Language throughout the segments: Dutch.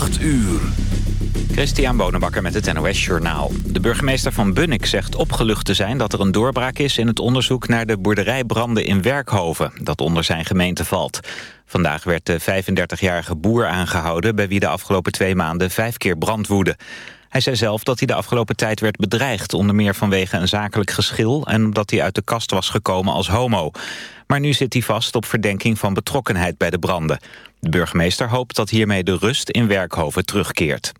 8 uur. Christian Bonenbakker met het NOS Journaal. De burgemeester van Bunnik zegt opgelucht te zijn dat er een doorbraak is... in het onderzoek naar de boerderijbranden in Werkhoven... dat onder zijn gemeente valt. Vandaag werd de 35-jarige boer aangehouden... bij wie de afgelopen twee maanden vijf keer brand woedde. Hij zei zelf dat hij de afgelopen tijd werd bedreigd... onder meer vanwege een zakelijk geschil... en omdat hij uit de kast was gekomen als homo. Maar nu zit hij vast op verdenking van betrokkenheid bij de branden. De burgemeester hoopt dat hiermee de rust in Werkhoven terugkeert.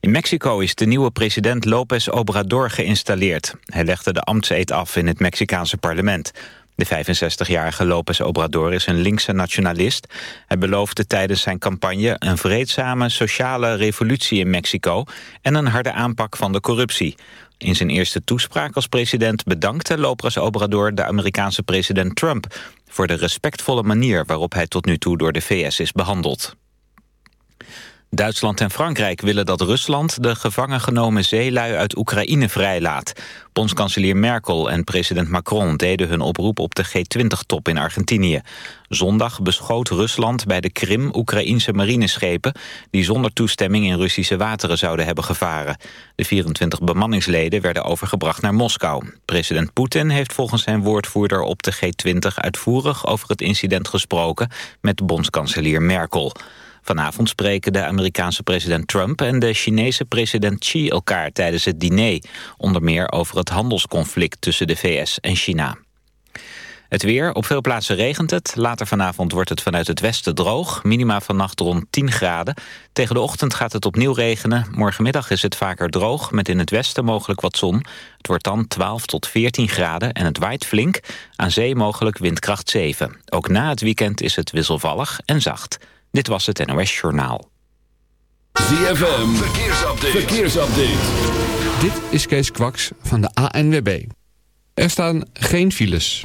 In Mexico is de nieuwe president López Obrador geïnstalleerd. Hij legde de ambtseed af in het Mexicaanse parlement. De 65-jarige López Obrador is een linkse nationalist. Hij beloofde tijdens zijn campagne een vreedzame sociale revolutie in Mexico... en een harde aanpak van de corruptie. In zijn eerste toespraak als president bedankte López Obrador de Amerikaanse president Trump... voor de respectvolle manier waarop hij tot nu toe door de VS is behandeld. Duitsland en Frankrijk willen dat Rusland de gevangen genomen zeelui uit Oekraïne vrijlaat. Bondskanselier Merkel en president Macron deden hun oproep op de G20-top in Argentinië. Zondag beschoot Rusland bij de Krim Oekraïense marineschepen... die zonder toestemming in Russische wateren zouden hebben gevaren. De 24 bemanningsleden werden overgebracht naar Moskou. President Poetin heeft volgens zijn woordvoerder op de G20 uitvoerig over het incident gesproken met bondskanselier Merkel. Vanavond spreken de Amerikaanse president Trump en de Chinese president Xi elkaar tijdens het diner. Onder meer over het handelsconflict tussen de VS en China. Het weer, op veel plaatsen regent het. Later vanavond wordt het vanuit het westen droog. Minima vannacht rond 10 graden. Tegen de ochtend gaat het opnieuw regenen. Morgenmiddag is het vaker droog, met in het westen mogelijk wat zon. Het wordt dan 12 tot 14 graden en het waait flink. Aan zee mogelijk windkracht 7. Ook na het weekend is het wisselvallig en zacht. Dit was het NOS Journaal. ZFM, verkeersupdate. verkeersupdate. Dit is Kees Kwaks van de ANWB. Er staan geen files.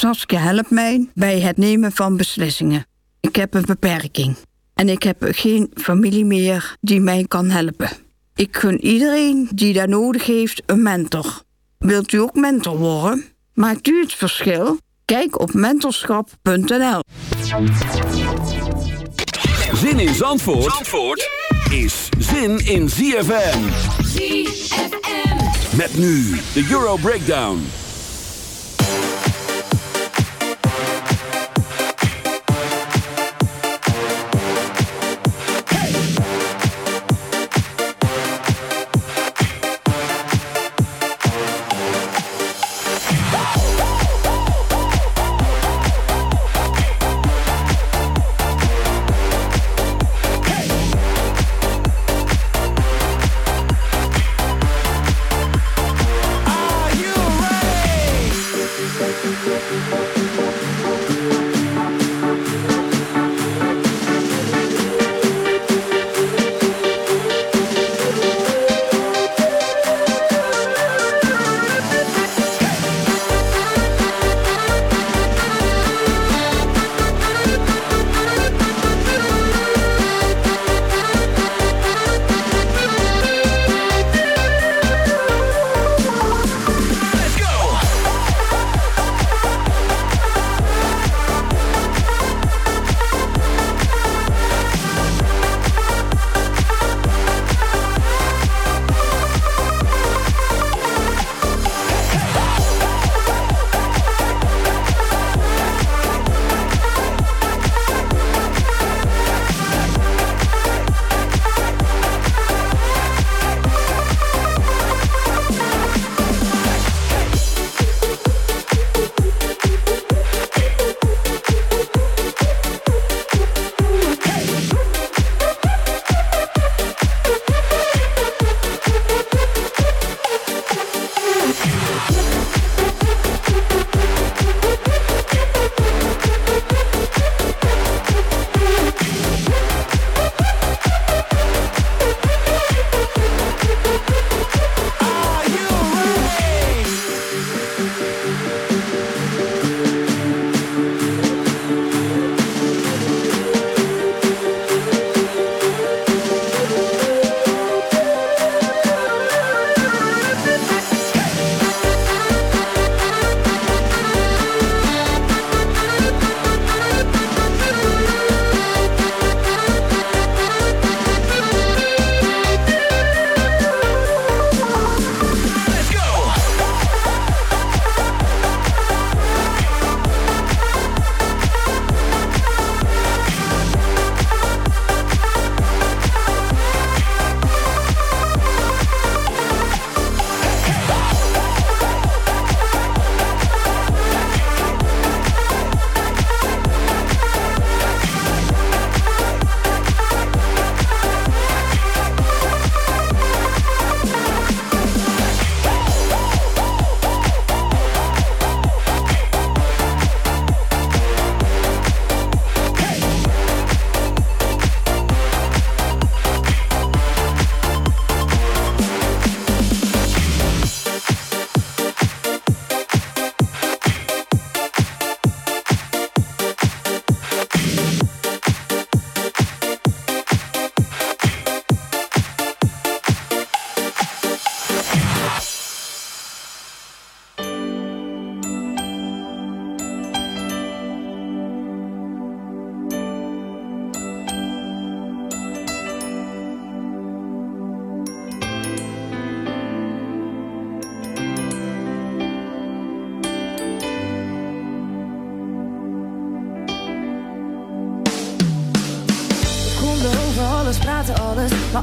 Saskia helpt mij bij het nemen van beslissingen. Ik heb een beperking en ik heb geen familie meer die mij kan helpen. Ik gun iedereen die daar nodig heeft een mentor. Wilt u ook mentor worden? Maakt u het verschil? Kijk op mentorschap.nl. Zin in Zandvoort, Zandvoort is zin in ZFM. ZFM. Met nu de Euro Breakdown.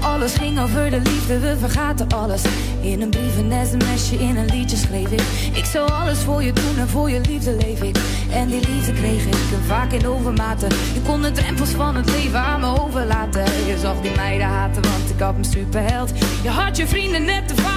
Alles ging over de liefde, we vergaten alles. In een brief, een sms'je, in een liedje schreef ik. Ik zou alles voor je doen en voor je liefde leef ik. En die liefde kreeg ik vaak in overmaten. Je kon de drempels van het leven aan me overlaten. Je zag die meiden haten, want ik had een superheld. Je had je vrienden net te vaak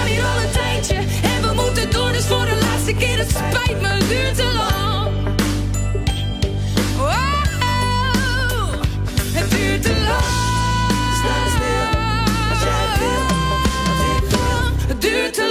hier al een tijdje. En we moeten door, dus voor de laatste keer. Het spijt me, het duurt te lang. Wow, het duurt te lang. Sta stil, als jij wil, wat ik wil. Het duurt te lang.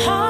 heart.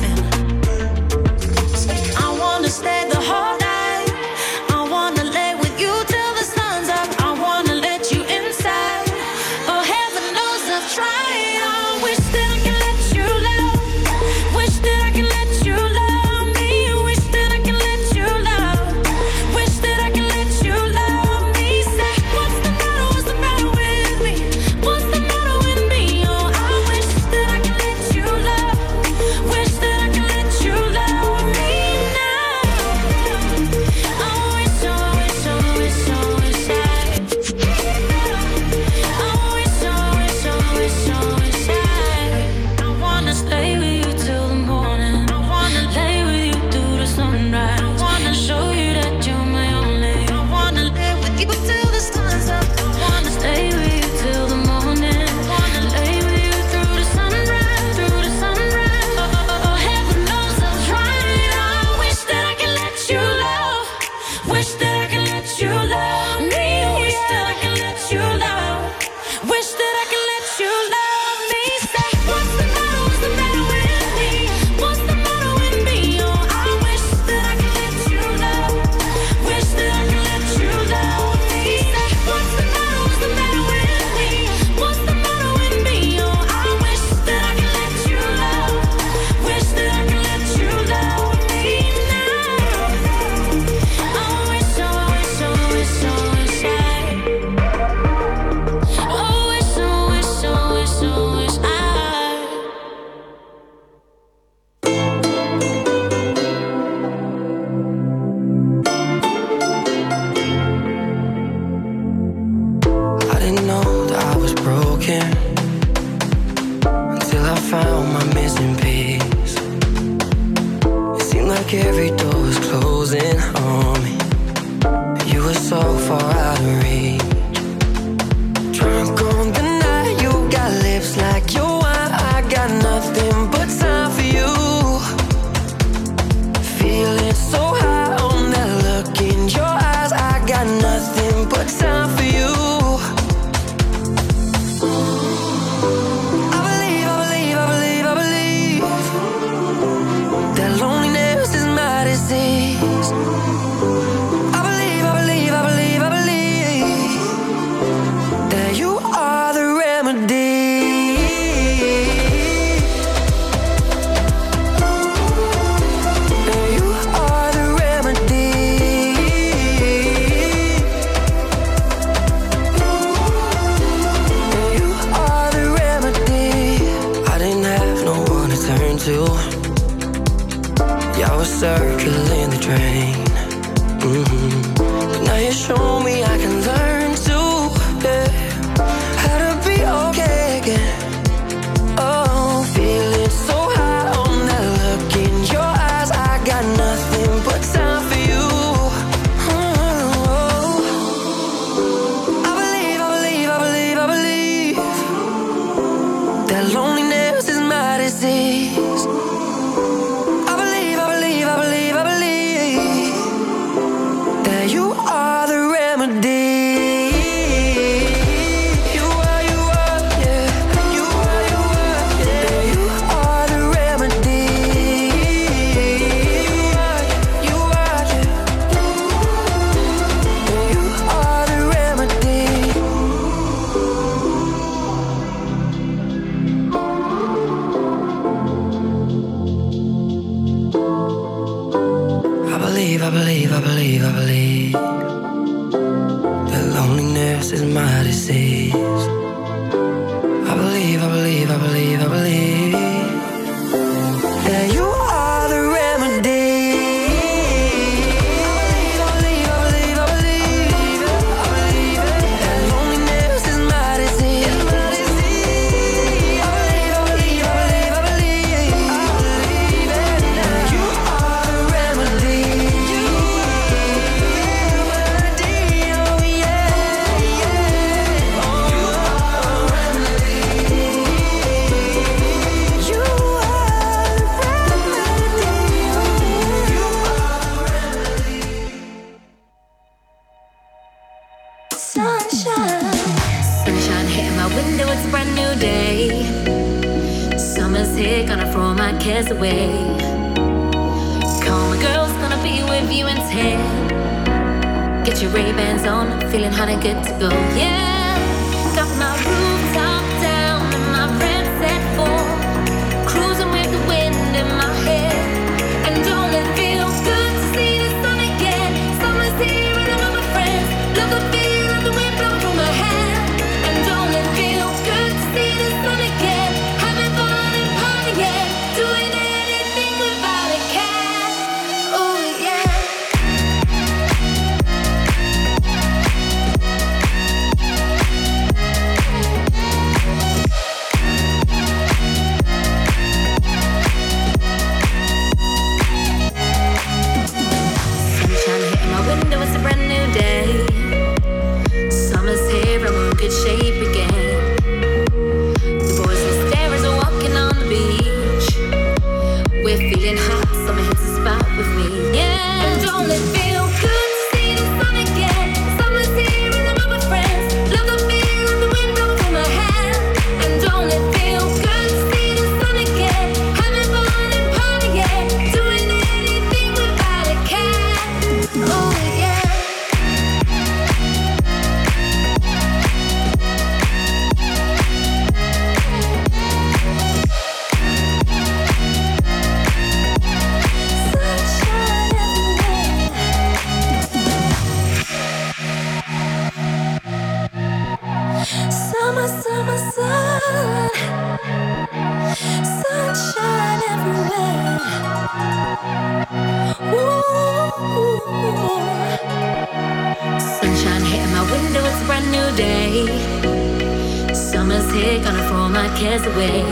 cares away.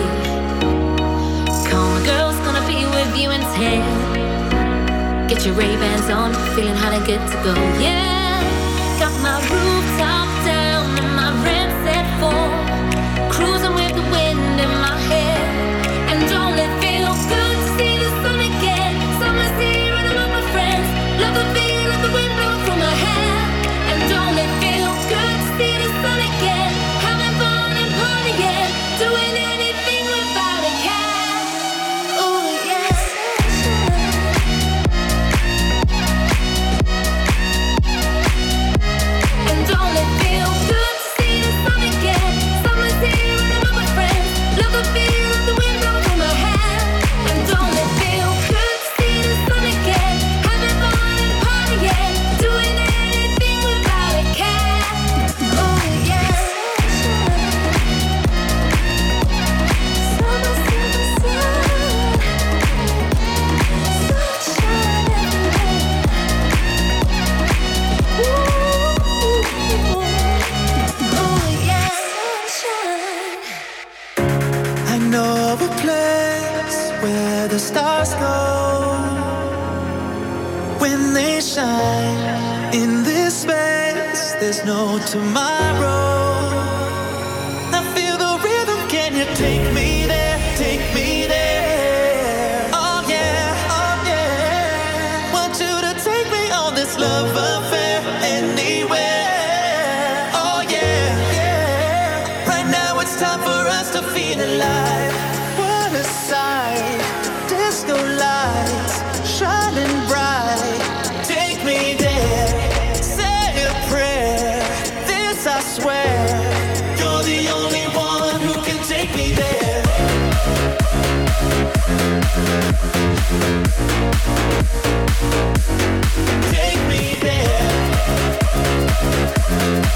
Call my girl's gonna be with you in ten. Get your Ray-Bans on, feeling hot and good to go, yeah. take me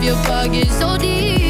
love your bug is so deep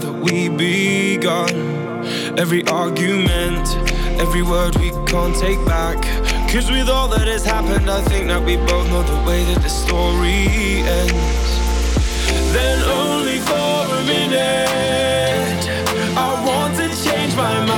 That we be gone. Every argument, every word we can't take back. Cause with all that has happened, I think that we both know the way that the story ends. Then only for a minute, I want to change my mind.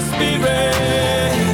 spirit